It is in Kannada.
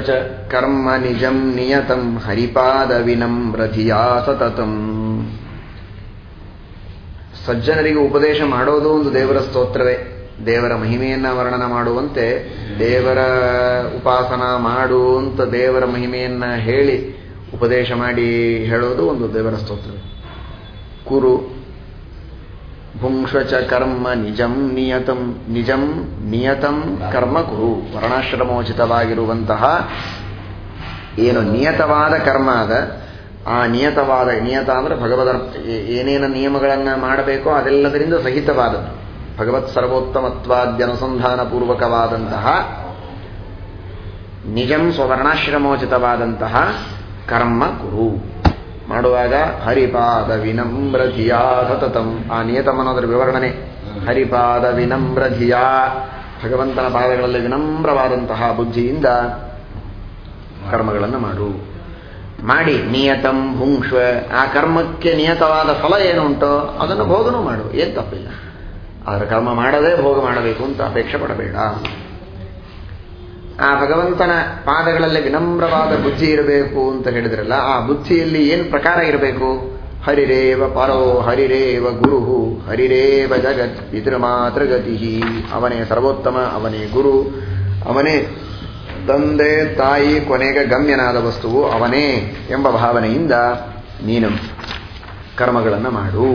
ಚ ಕರ್ಮ ನಿಜಂ ನಿಯತಂ ಹರಿಪಾದ ವಿನಮ್ರಧಿಯಾ ಸತತಂ ಸಜ್ಜನರಿಗೆ ಉಪದೇಶ ಮಾಡೋದು ಒಂದು ದೇವರ ಸ್ತೋತ್ರವೇ. ದೇವರ ಮಹಿಮೆಯನ್ನ ವರ್ಣನ ಮಾಡುವಂತೆ, ದೇವರ ಉಪಾಸನ ಮಾಡು ಅಂತ ದೇವರ ಮಹಿಮೆಯನ್ನ ಹೇಳಿ ಉಪದೇಶ ಮಾಡಿ ಹೇಳೋದು ಒಂದು ದೇವರ ಸ್ತೋತ್ರವೇ. ಕುರು ಚ ಕರ್ಮ ನಿಜಂ ನಿಯತಂ ನಿಜಂ ನಿಯತಂ ಕರ್ಮ ಕುರು. ವರ್ಣಾಶ್ರಮೋಚಿತವಾಗಿರುವಂತಹ ಏನು ನಿಯತವಾದ ಕರ್ಮ ಅದ, ಆ ನಿಯತವಾದ, ನಿಯತ ಅಂದ್ರೆ ಭಗವದ ಏನೇನು ನಿಯಮಗಳನ್ನು ಮಾಡಬೇಕೋ ಅದೆಲ್ಲದರಿಂದ ಸಹಿತವಾದದ್ದು. ಭಗವತ್ ಸರ್ವೋತ್ತಮತ್ವಾದ್ಯನುಸಂಧಾನ ಪೂರ್ವಕವಾದಂತಹ ನಿಜಂ ಸ್ವವರ್ಣಾಶ್ರಮೋಚಿತವಾದಂತಹ ಕರ್ಮ ಕುರು. ಮಾಡುವಾಗ ಹರಿಪಾದ ವಿನಮ್ರಧಿಯಾ ಸತತಂ. ಆ ನಿಯತಮನೋದರ ವಿವರಣನೆ. ಹರಿಪಾದ ವಿನಮ್ರಧಿಯಾ ಭಗವಂತನ ಪಾದಗಳಲ್ಲಿ ವಿನಮ್ರವಾದಂತಹ ಬುದ್ಧಿಯಿಂದ ಕರ್ಮಗಳನ್ನು ಮಾಡು. ಮಾಡಿ ನಿಯತಂ ಭುಂಕ್ಷ್ವ ಆ ಕರ್ಮಕ್ಕೆ ನಿಯತವಾದ ಫಲ ಏನು ಉಂಟೋ ಅದನ್ನು ಭೋಗನೂ ಮಾಡು. ಏನು ತಪ್ಪಿಲ್ಲ. ಆದರೆ ಕರ್ಮ ಮಾಡದೇ ಭೋಗ ಮಾಡಬೇಕು ಅಂತ ಅಪೇಕ್ಷೆ ಪಡಬೇಡ. ಆ ಭಗವಂತನ ಪಾದಗಳಲ್ಲಿ ವಿನಮ್ರವಾದ ಬುದ್ಧಿ ಇರಬೇಕು ಅಂತ ಹೇಳಿದ್ರಲ್ಲ, ಆ ಬುದ್ಧಿಯಲ್ಲಿ ಏನು ಪ್ರಕಾರ ಇರಬೇಕು? ಹರಿರೇವ ಪರೋ, ಹರಿರೇವ ಗುರು ಹರಿರೇವ ಜಗತ್ ಪಿತೃಮಾತೃಗತಿ ಅವನೇ ಸರ್ವೋತ್ತಮ, ಅವನೇ ಗುರು, ಅವನೇ ತಂದೆ, ತಾಯಿ, ಕೊನೆಗೆ ಗಮ್ಯನಾದ ವಸ್ತುವು ಅವನೇ ಎಂಬ ಭಾವನೆಯಿಂದ ನೀನು ಕರ್ಮಗಳನ್ನು ಮಾಡು.